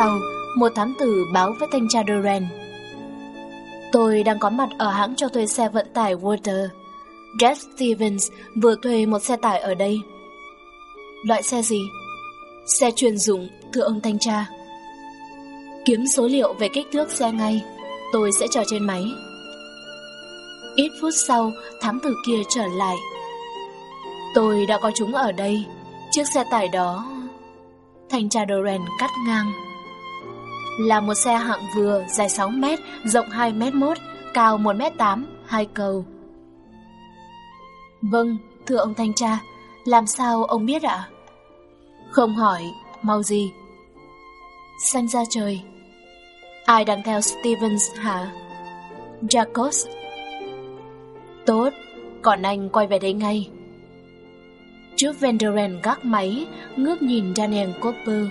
sau, một thám tử báo với thanh tra Duran. Tôi đang có mặt ở hãng cho thuê xe vận tải Water. Jeff Stevens vừa thuê một xe tải ở đây. Loại xe gì? Xe chuyên dụng, thưa ông thanh tra. Kiếm số liệu về kích thước xe ngay, tôi sẽ chờ trên máy. Ít phút sau, thám tử kia trở lại. Tôi đã có chúng ở đây, chiếc xe tải đó Thanh tra Doran cắt ngang là một xe hạng vừa Dài 6 m, rộng 2 m 1, Cao 1 m 8, hai cầu Vâng, thưa ông thanh tra Làm sao ông biết ạ? Không hỏi, mau gì Xanh ra trời Ai đang theo Stevens hả? Jacobs Tốt, còn anh quay về đây ngay Trước Vandoren gác máy, ngước nhìn Daniel Cooper.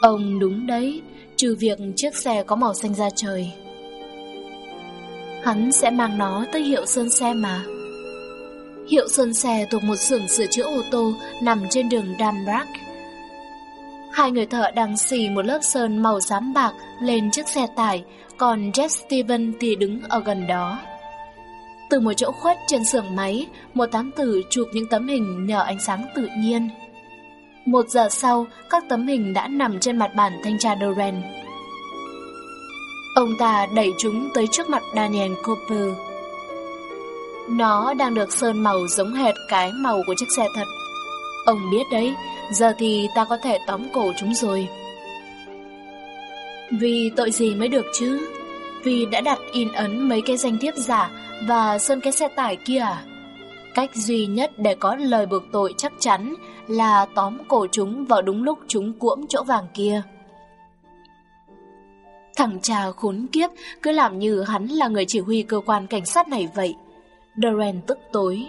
Ông đúng đấy, trừ việc chiếc xe có màu xanh da trời. Hắn sẽ mang nó tới hiệu sơn xe mà. Hiệu sơn xe thuộc một xưởng sửa chữa ô tô nằm trên đường Dambrack. Hai người thợ đang xì một lớp sơn màu xám bạc lên chiếc xe tải, còn Jeff Steven thì đứng ở gần đó. Từ một chỗ khuất trên xưởng máy, một tám tử chụp những tấm hình nhờ ánh sáng tự nhiên. Một giờ sau, các tấm hình đã nằm trên mặt bàn thanh tra Doran. Ông ta đẩy chúng tới trước mặt Daniel Cooper. Nó đang được sơn màu giống hệt cái màu của chiếc xe thật. Ông biết đấy, giờ thì ta có thể tóm cổ chúng rồi. Vì tội gì mới được chứ? Vì đã đặt in ấn mấy cái danh thiếp giả và sơn cái xe tải kia à? Cách duy nhất để có lời buộc tội chắc chắn là tóm cổ chúng vào đúng lúc chúng cuỗm chỗ vàng kia. Thằng cha khốn kiếp, cứ làm như hắn là người chỉ huy cơ quan cảnh sát này vậy. Doran tức tối.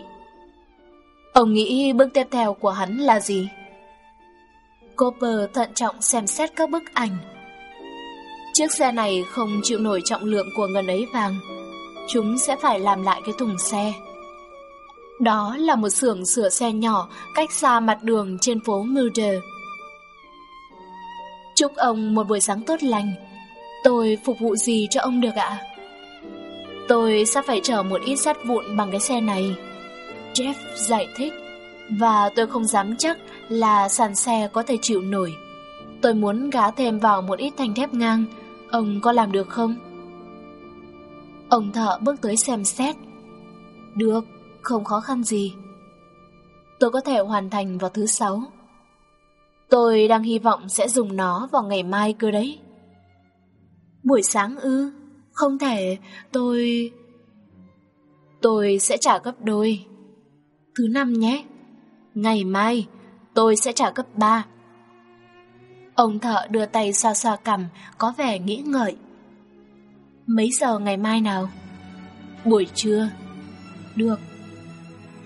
Ông nghĩ bước tiếp theo của hắn là gì? Cooper thận trọng xem xét các bức ảnh. Chiếc xe này không chịu nổi trọng lượng của ngân ấy vàng chúng sẽ phải làm lại cái thùng xe. Đó là một xưởng sửa xe nhỏ cách xa mặt đường trên phố Mulder. Chúc ông một buổi sáng tốt lành. Tôi phục vụ gì cho ông được ạ? Tôi sẽ phải chở một ít sắt vụn bằng cái xe này. Jeff giải thích. Và tôi không dám chắc là sàn xe có thể chịu nổi. Tôi muốn gá thêm vào một ít thanh thép ngang. Ông có làm được không? Ông thợ bước tới xem xét. Được, không khó khăn gì. Tôi có thể hoàn thành vào thứ sáu. Tôi đang hy vọng sẽ dùng nó vào ngày mai cơ đấy. Buổi sáng ư? Không thể, tôi... Tôi sẽ trả gấp đôi. Thứ năm nhé. Ngày mai, tôi sẽ trả gấp ba. Ông thợ đưa tay xoa xoa cằm, có vẻ nghĩ ngợi. Mấy giờ ngày mai nào? Buổi trưa. Được.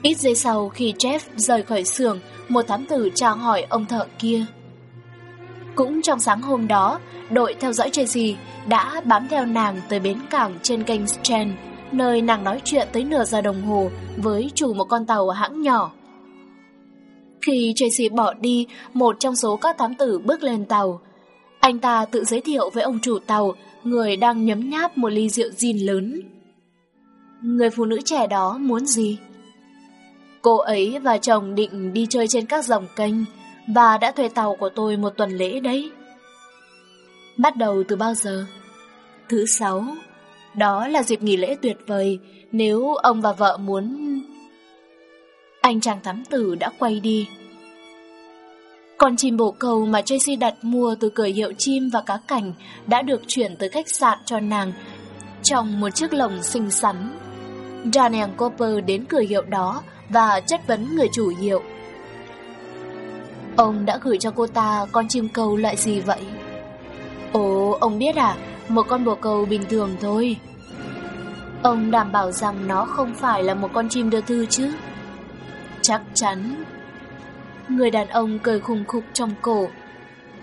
Ít giây sau khi Jeff rời khỏi xưởng, một thám tử chào hỏi ông thợ kia. Cũng trong sáng hôm đó, đội theo dõi Tracy đã bám theo nàng tới bến cảng trên kênh Strand, nơi nàng nói chuyện tới nửa giờ đồng hồ với chủ một con tàu hãng nhỏ. Khi Tracy bỏ đi, một trong số các thám tử bước lên tàu. Anh ta tự giới thiệu với ông chủ tàu người đang nhấm nháp một ly rượu gin lớn. Người phụ nữ trẻ đó muốn gì? Cô ấy và chồng định đi chơi trên các dòng kênh và đã thuê tàu của tôi một tuần lễ đấy. Bắt đầu từ bao giờ? Thứ sáu. Đó là dịp nghỉ lễ tuyệt vời nếu ông và vợ muốn... Anh chàng thám tử đã quay đi. Con chim bồ câu mà Tracy đặt mua từ cửa hiệu chim và cá cảnh đã được chuyển tới khách sạn cho nàng trong một chiếc lồng xinh xắn. Daniel Cooper đến cửa hiệu đó và chất vấn người chủ hiệu. Ông đã gửi cho cô ta con chim câu loại gì vậy? Ồ, ông biết à, một con bồ câu bình thường thôi. Ông đảm bảo rằng nó không phải là một con chim đưa thư chứ? Chắc chắn. Người đàn ông cười khùng khục trong cổ.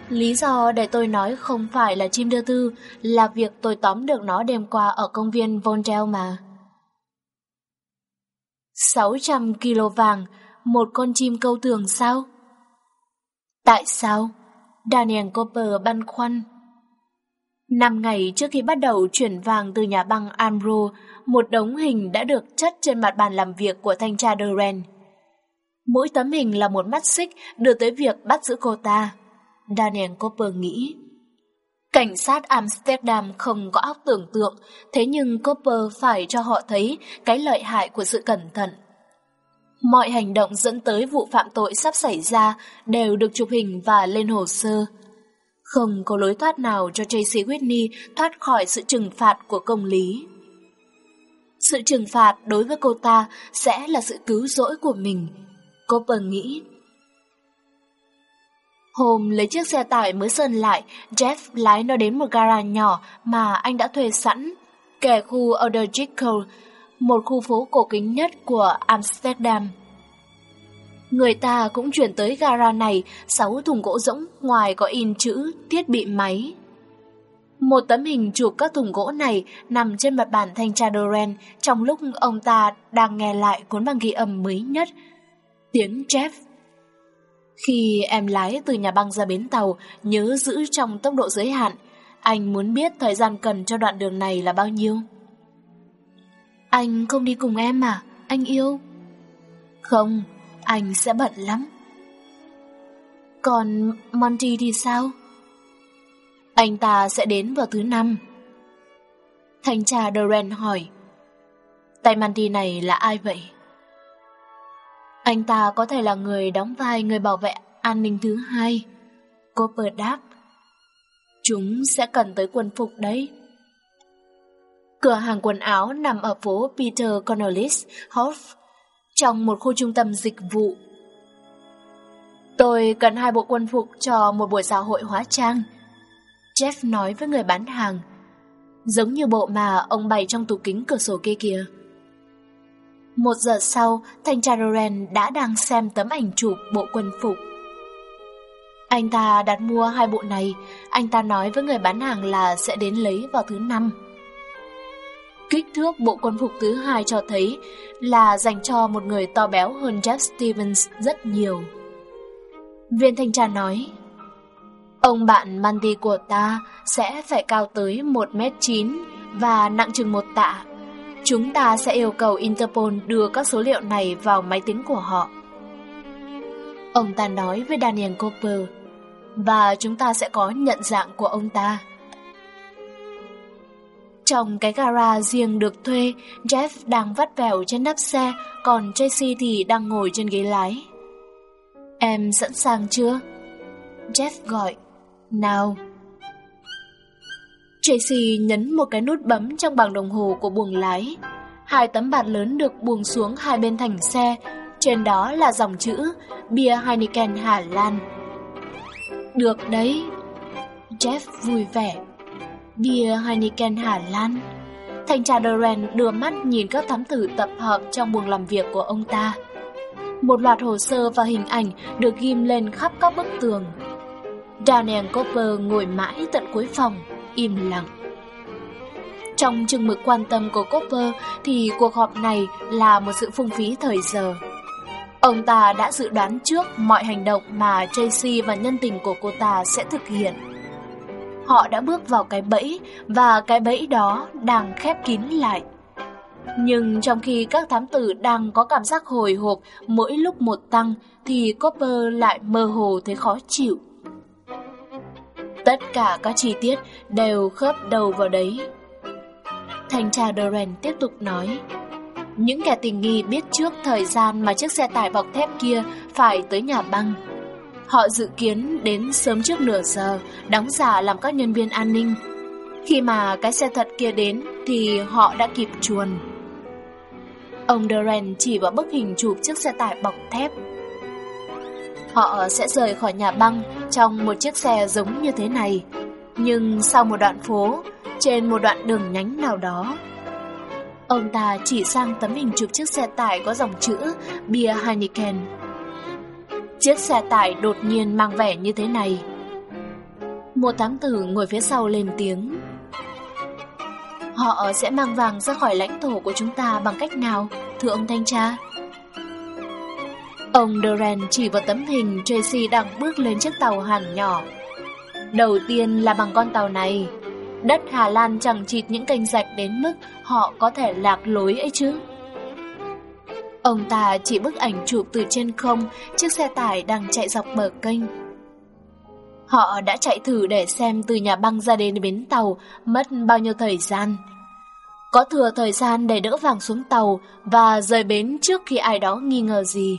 Lý do để tôi nói không phải là chim đưa thư là việc tôi tóm được nó đêm qua ở công viên Vondel mà. 600 kg vàng, một con chim câu tường sao? Tại sao? Daniel Cooper băn khoăn. Năm ngày trước khi bắt đầu chuyển vàng từ nhà băng Amro, một đống hình đã được chất trên mặt bàn làm việc của thanh tra Duran. Mỗi tấm hình là một mắt xích đưa tới việc bắt giữ cô ta. Daniel Cooper nghĩ. Cảnh sát Amsterdam không có óc tưởng tượng, thế nhưng Copper phải cho họ thấy cái lợi hại của sự cẩn thận. Mọi hành động dẫn tới vụ phạm tội sắp xảy ra đều được chụp hình và lên hồ sơ. Không có lối thoát nào cho Tracy Whitney thoát khỏi sự trừng phạt của công lý. Sự trừng phạt đối với cô ta sẽ là sự cứu rỗi của mình. Copper nghĩ. Hôm lấy chiếc xe tải mới sơn lại, Jeff lái nó đến một gara nhỏ mà anh đã thuê sẵn, kẻ khu Ouderjickle, một khu phố cổ kính nhất của Amsterdam. Người ta cũng chuyển tới gara này 6 thùng gỗ rỗng ngoài có in chữ thiết bị máy. Một tấm hình chụp các thùng gỗ này nằm trên mặt bàn thanh tra Doran trong lúc ông ta đang nghe lại cuốn băng ghi âm mới nhất. Tiếng Jeff. Khi em lái từ nhà băng ra bến tàu, nhớ giữ trong tốc độ giới hạn. Anh muốn biết thời gian cần cho đoạn đường này là bao nhiêu? Anh không đi cùng em à? Anh yêu? Không, anh sẽ bận lắm. Còn Monty thì sao? Anh ta sẽ đến vào thứ năm. Thanh tra Doran hỏi. Tay Monty này là ai vậy? Anh ta có thể là người đóng vai người bảo vệ an ninh thứ hai. Copper đáp. Chúng sẽ cần tới quân phục đấy. Cửa hàng quần áo nằm ở phố Peter Cornelis Hof trong một khu trung tâm dịch vụ. Tôi cần hai bộ quân phục cho một buổi xã hội hóa trang. Jeff nói với người bán hàng, giống như bộ mà ông bày trong tủ kính cửa sổ kia kìa. Một giờ sau, thanh tra Doran đã đang xem tấm ảnh chụp bộ quân phục. Anh ta đặt mua hai bộ này, anh ta nói với người bán hàng là sẽ đến lấy vào thứ năm. Kích thước bộ quân phục thứ hai cho thấy là dành cho một người to béo hơn Jeff Stevens rất nhiều. Viên thanh tra nói, Ông bạn Mandy của ta sẽ phải cao tới 1m9 và nặng chừng một tạ. Chúng ta sẽ yêu cầu Interpol đưa các số liệu này vào máy tính của họ. Ông ta nói với Daniel Cooper, và chúng ta sẽ có nhận dạng của ông ta. Trong cái gara riêng được thuê, Jeff đang vắt vẻo trên nắp xe, còn Tracy thì đang ngồi trên ghế lái. Em sẵn sàng chưa? Jeff gọi. Nào. Tracy nhấn một cái nút bấm trong bảng đồng hồ của buồng lái. Hai tấm bạt lớn được buông xuống hai bên thành xe, trên đó là dòng chữ Bia Heineken Hà Lan. Được đấy. Jeff vui vẻ Bia Heineken Hà Lan. Thanh tra Doran đưa mắt nhìn các thám tử tập hợp trong buồng làm việc của ông ta. Một loạt hồ sơ và hình ảnh được ghim lên khắp các bức tường. Daniel Cooper ngồi mãi tận cuối phòng, im lặng. Trong chừng mực quan tâm của Copper, thì cuộc họp này là một sự phung phí thời giờ. Ông ta đã dự đoán trước mọi hành động mà Tracy và nhân tình của cô ta sẽ thực hiện họ đã bước vào cái bẫy và cái bẫy đó đang khép kín lại. Nhưng trong khi các thám tử đang có cảm giác hồi hộp mỗi lúc một tăng thì Copper lại mơ hồ thấy khó chịu. Tất cả các chi tiết đều khớp đầu vào đấy. Thanh tra Doran tiếp tục nói Những kẻ tình nghi biết trước thời gian mà chiếc xe tải bọc thép kia phải tới nhà băng Họ dự kiến đến sớm trước nửa giờ, đóng giả làm các nhân viên an ninh. Khi mà cái xe thật kia đến thì họ đã kịp chuồn. Ông Duran chỉ vào bức hình chụp chiếc xe tải bọc thép. Họ sẽ rời khỏi nhà băng trong một chiếc xe giống như thế này. Nhưng sau một đoạn phố, trên một đoạn đường nhánh nào đó, ông ta chỉ sang tấm hình chụp chiếc xe tải có dòng chữ Bia Heineken. Chiếc xe tải đột nhiên mang vẻ như thế này. Một thám tử ngồi phía sau lên tiếng. Họ sẽ mang vàng ra khỏi lãnh thổ của chúng ta bằng cách nào, thưa ông thanh tra? Ông Doran chỉ vào tấm hình Tracy đang bước lên chiếc tàu hàng nhỏ. Đầu tiên là bằng con tàu này. Đất Hà Lan chẳng chịt những kênh rạch đến mức họ có thể lạc lối ấy chứ. Ông ta chỉ bức ảnh chụp từ trên không, chiếc xe tải đang chạy dọc bờ kênh. Họ đã chạy thử để xem từ nhà băng ra đến bến tàu mất bao nhiêu thời gian. Có thừa thời gian để đỡ vàng xuống tàu và rời bến trước khi ai đó nghi ngờ gì.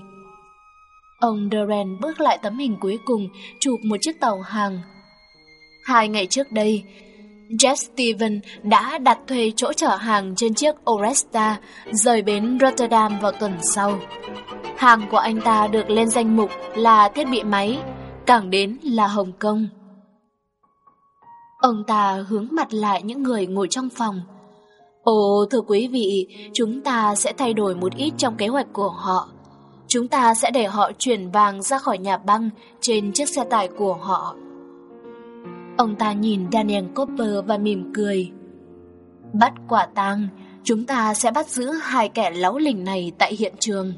Ông Duran bước lại tấm hình cuối cùng chụp một chiếc tàu hàng. Hai ngày trước đây, Jeff Steven đã đặt thuê chỗ chở hàng trên chiếc Oresta rời bến Rotterdam vào tuần sau. Hàng của anh ta được lên danh mục là thiết bị máy, cảng đến là Hồng Kông. Ông ta hướng mặt lại những người ngồi trong phòng. Ồ, thưa quý vị, chúng ta sẽ thay đổi một ít trong kế hoạch của họ. Chúng ta sẽ để họ chuyển vàng ra khỏi nhà băng trên chiếc xe tải của họ. Ông ta nhìn Daniel Copper và mỉm cười. Bắt quả tang, chúng ta sẽ bắt giữ hai kẻ lão lỉnh này tại hiện trường.